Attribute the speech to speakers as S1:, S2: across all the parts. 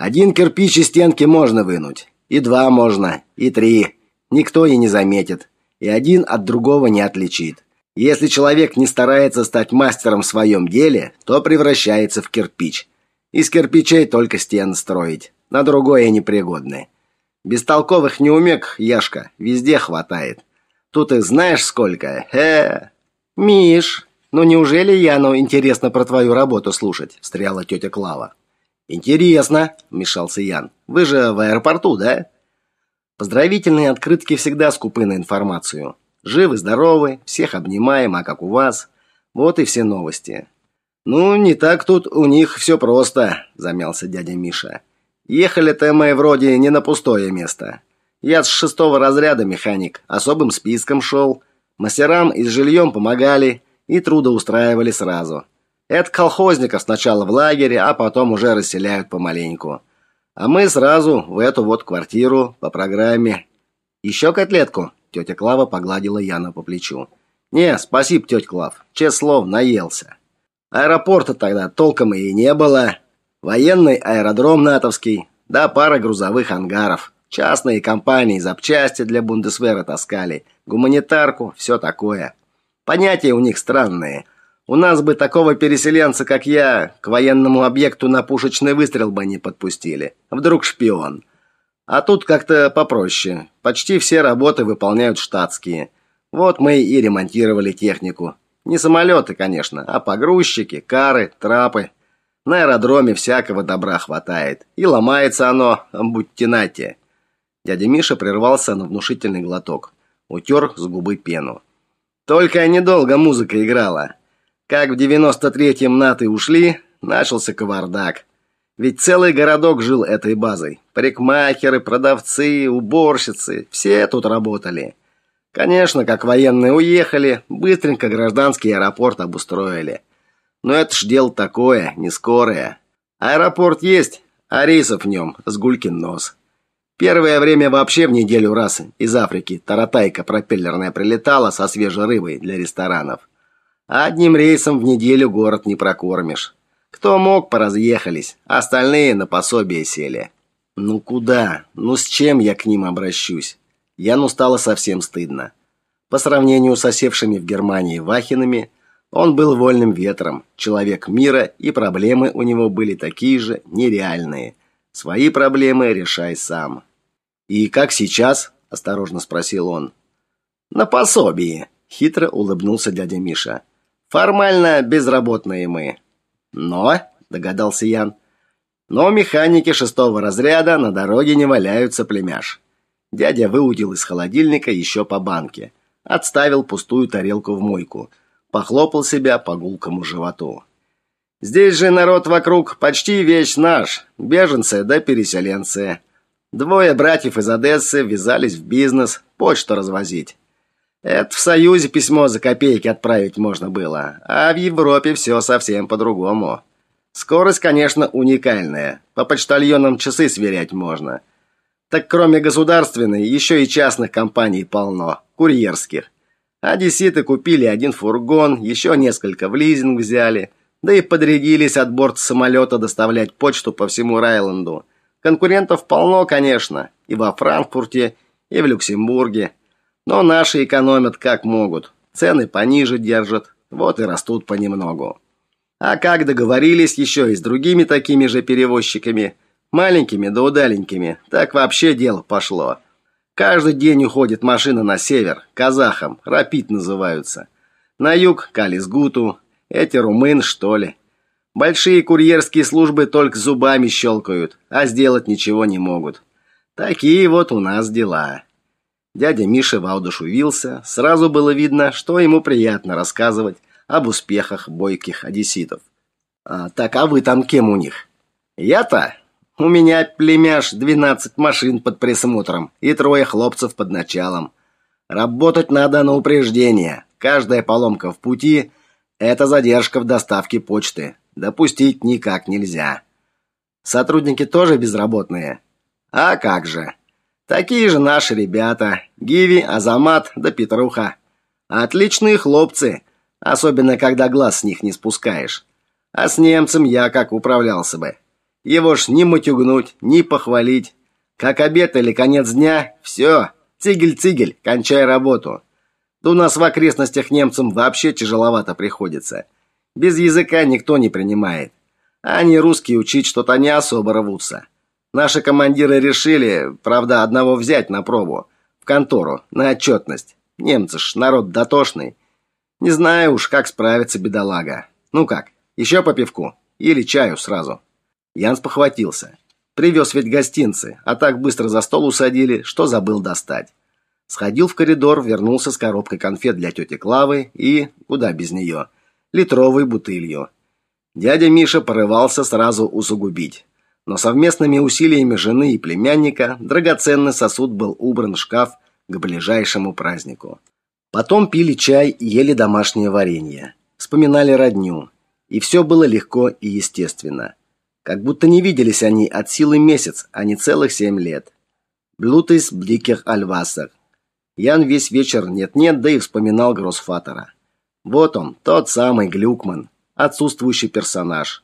S1: Один кирпич из стенки можно вынуть, и два можно, и три. Никто и не заметит, и один от другого не отличит. Если человек не старается стать мастером в своем деле, то превращается в кирпич. Из кирпичей только стены строить, на другое непригодны. Бестолковых неумек, Яшка, везде хватает. Тут их знаешь сколько? Э, Миш, ну неужели Яну интересно про твою работу слушать? встряла тетя Клава. Интересно, вмешался Ян. Вы же в аэропорту, да? Поздравительные открытки всегда скупы на информацию. Живы, здоровы, всех обнимаем, а как у вас? Вот и все новости. Ну, не так тут у них все просто, замялся дядя Миша. Ехали-то мы вроде не на пустое место. Я с шестого разряда механик, особым списком шел. Мастерам и с жильем помогали и трудоустраивали сразу. Это колхозников сначала в лагере, а потом уже расселяют помаленьку. А мы сразу в эту вот квартиру по программе. Еще котлетку? Тетя Клава погладила Яна по плечу. Не, спасибо, тетя Клав. Честное слово, наелся. Аэропорта тогда толком и не было. Военный аэродром натовский, да пара грузовых ангаров. Частные компании запчасти для Бундесвера таскали, гуманитарку, все такое. Понятия у них странные. У нас бы такого переселенца, как я, к военному объекту на пушечный выстрел бы не подпустили. Вдруг шпион. А тут как-то попроще. Почти все работы выполняют штатские. Вот мы и ремонтировали технику. Не самолеты, конечно, а погрузчики, кары, трапы. На аэродроме всякого добра хватает. И ломается оно, будьте нате. Дядя Миша прервался на внушительный глоток. Утер с губы пену. Только недолго музыка играла. Как в девяносто третьем наты ушли, начался кавардак. Ведь целый городок жил этой базой. Парикмахеры, продавцы, уборщицы, все тут работали. Конечно, как военные уехали, быстренько гражданский аэропорт обустроили. Но это ж дело такое, не скорое. Аэропорт есть, а рейсов в нем с гулькин нос. Первое время вообще в неделю раз из Африки таратайка пропеллерная прилетала со свежей рыбой для ресторанов. Одним рейсом в неделю город не прокормишь. Кто мог, поразъехались, а остальные на пособие сели. Ну куда? Ну с чем я к ним обращусь? Яну стало совсем стыдно. По сравнению с осевшими в Германии Вахинами, он был вольным ветром, человек мира, и проблемы у него были такие же нереальные. Свои проблемы решай сам. И как сейчас? осторожно спросил он. На пособии, хитро улыбнулся дядя Миша. Формально безработные мы. Но, догадался Ян, но механики шестого разряда на дороге не валяются, племяш. Дядя выудил из холодильника еще по банке, отставил пустую тарелку в мойку, похлопал себя по гулкому животу. Здесь же народ вокруг почти весь наш, беженцы да переселенцы. Двое братьев из Одессы ввязались в бизнес, почту развозить. Это в Союзе письмо за копейки отправить можно было, а в Европе все совсем по-другому. Скорость, конечно, уникальная. По почтальонам часы сверять можно. Так кроме государственной, еще и частных компаний полно, курьерских. Одесситы купили один фургон, еще несколько в лизинг взяли, да и подрядились от борта самолета доставлять почту по всему Райленду. Конкурентов полно, конечно, и во Франкфурте, и в Люксембурге. Но наши экономят как могут. Цены пониже держат, вот и растут понемногу. А как договорились еще и с другими такими же перевозчиками, маленькими да удаленькими, так вообще дело пошло. Каждый день уходит машина на север, казахам, рапид называются. На юг к Алисгуту, эти румын, что ли. Большие курьерские службы только зубами щелкают, а сделать ничего не могут. Такие вот у нас дела. Дядя Миша воодушевился, сразу было видно, что ему приятно рассказывать об успехах бойких одесситов. А, так, а вы там кем у них? Я-то? У меня племяш 12 машин под присмотром и трое хлопцев под началом. Работать надо на упреждение. Каждая поломка в пути это задержка в доставке почты. Допустить никак нельзя. Сотрудники тоже безработные. А как же? Такие же наши ребята: Гиви, Азамат да Петруха. Отличные хлопцы, особенно когда глаз с них не спускаешь. А с немцем я как управлялся бы. Его ж ни матюгнуть, ни похвалить. Как обед или конец дня, все, цигель-цигель, кончай работу. Да у нас в окрестностях немцам вообще тяжеловато приходится. Без языка никто не принимает. А они русские учить что-то не особо рвутся. Наши командиры решили, правда, одного взять на пробу, в контору, на отчетность. Немцы ж народ дотошный. Не знаю уж, как справится бедолага. Ну как, еще по пивку? Или чаю сразу?» Янс похватился. Привез ведь гостинцы, а так быстро за стол усадили, что забыл достать. Сходил в коридор, вернулся с коробкой конфет для тети Клавы и, куда без нее, литровой бутылью. Дядя Миша порывался сразу усугубить. Но совместными усилиями жены и племянника драгоценный сосуд был убран в шкаф к ближайшему празднику. Потом пили чай и ели домашнее варенье. Вспоминали родню. И все было легко и естественно. Как будто не виделись они от силы месяц, а не целых семь лет. Блутис бликер альвасер. Ян весь вечер нет-нет, да и вспоминал Гроссфатера. Вот он, тот самый Глюкман, отсутствующий персонаж.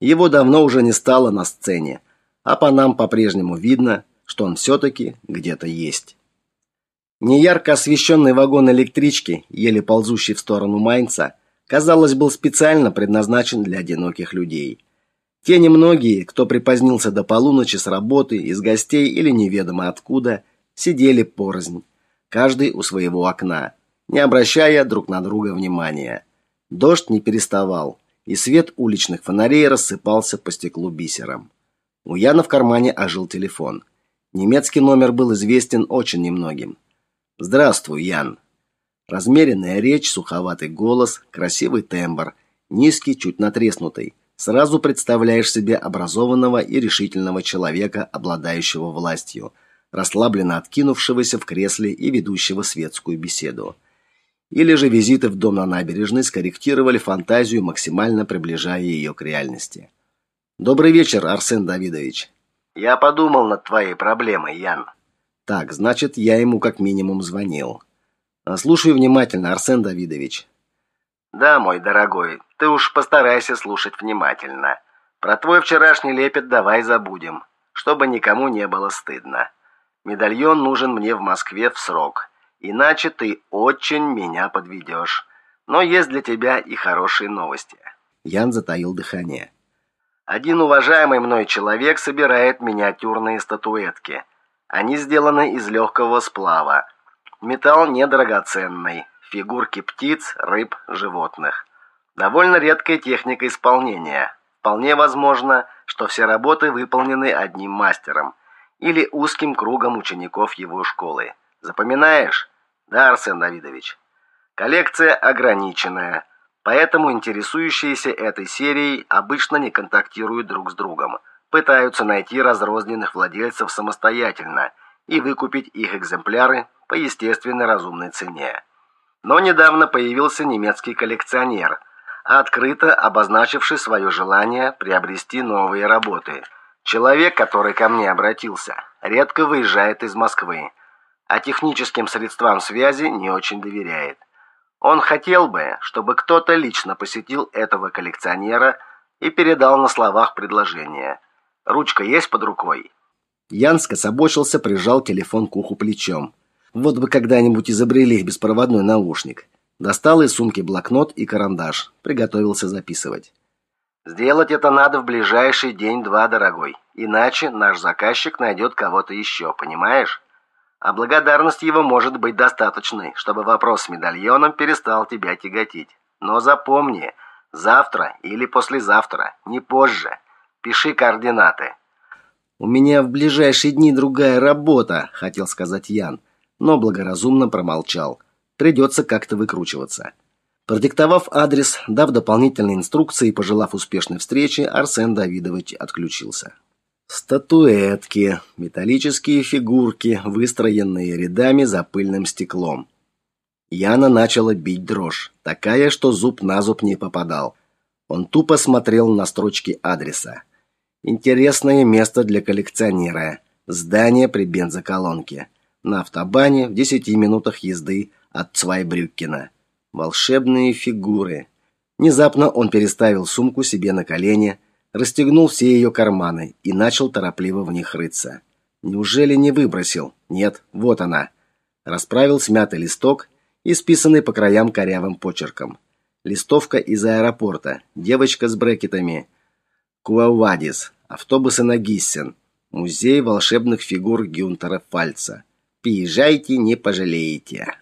S1: Его давно уже не стало на сцене, а по нам по-прежнему видно, что он все-таки где-то есть. Неярко освещенный вагон электрички, еле ползущий в сторону Майнца, казалось, был специально предназначен для одиноких людей. Те немногие, кто припозднился до полуночи с работы, из гостей или неведомо откуда, сидели порознь, каждый у своего окна, не обращая друг на друга внимания. Дождь не переставал, и свет уличных фонарей рассыпался по стеклу бисером. У Яна в кармане ожил телефон. Немецкий номер был известен очень немногим. «Здравствуй, Ян», Размеренная речь, суховатый голос, красивый тембр, низкий, чуть натреснутый. Сразу представляешь себе образованного и решительного человека, обладающего властью, расслабленно откинувшегося в кресле и ведущего светскую беседу. Или же визиты в дом на набережной скорректировали фантазию, максимально приближая ее к реальности. Добрый вечер, Арсен Давидович. Я подумал над твоей проблемой, Ян. Так, значит, я ему как минимум звонил. Слушаю внимательно, Арсен Давидович. Да, мой дорогой, ты уж постарайся слушать внимательно. Про твой вчерашний лепет давай забудем, чтобы никому не было стыдно. Медальон нужен мне в Москве в срок, иначе ты очень меня подведешь. Но есть для тебя и хорошие новости. Ян затаил дыхание. Один уважаемый мной человек собирает миниатюрные статуэтки. Они сделаны из легкого сплава Металл недрагоценный. Фигурки птиц, рыб, животных. Довольно редкая техника исполнения. Вполне возможно, что все работы выполнены одним мастером или узким кругом учеников его школы. Запоминаешь? Да, Арсен Давидович. Коллекция ограниченная, поэтому интересующиеся этой серией обычно не контактируют друг с другом, пытаются найти разрозненных владельцев самостоятельно и выкупить их экземпляры по естественной разумной цене. Но недавно появился немецкий коллекционер, открыто обозначивший свое желание приобрести новые работы. Человек, который ко мне обратился, редко выезжает из Москвы, а техническим средствам связи не очень доверяет. Он хотел бы, чтобы кто-то лично посетил этого коллекционера и передал на словах предложение. Ручка есть под рукой? Ян скособочился, прижал телефон к уху плечом. Вот бы когда-нибудь изобрели беспроводной наушник. Достал из сумки блокнот и карандаш, приготовился записывать. Сделать это надо в ближайший день-два, дорогой. Иначе наш заказчик найдет кого-то еще, понимаешь? А благодарность его может быть достаточной, чтобы вопрос с медальоном перестал тебя тяготить. Но запомни, завтра или послезавтра, не позже. Пиши координаты. У меня в ближайшие дни другая работа, хотел сказать Ян но благоразумно промолчал. Придется как-то выкручиваться. Продиктовав адрес, дав дополнительные инструкции и пожелав успешной встречи, Арсен Давидович отключился. Статуэтки, металлические фигурки, выстроенные рядами за пыльным стеклом. Яна начала бить дрожь, такая, что зуб на зуб не попадал. Он тупо смотрел на строчки адреса. Интересное место для коллекционера. Здание при бензоколонке на автобане в 10 минутах езды от Цвайбрюккена. Волшебные фигуры. Внезапно он переставил сумку себе на колени, расстегнул все ее карманы и начал торопливо в них рыться. Неужели не выбросил? Нет, вот она. Расправил смятый листок, исписанный по краям корявым почерком. Листовка из аэропорта. Девочка с брекетами. Куаувадис. Автобусы на Гиссен. Музей волшебных фигур Гюнтера Фальца. Приезжайте, не пожалеете.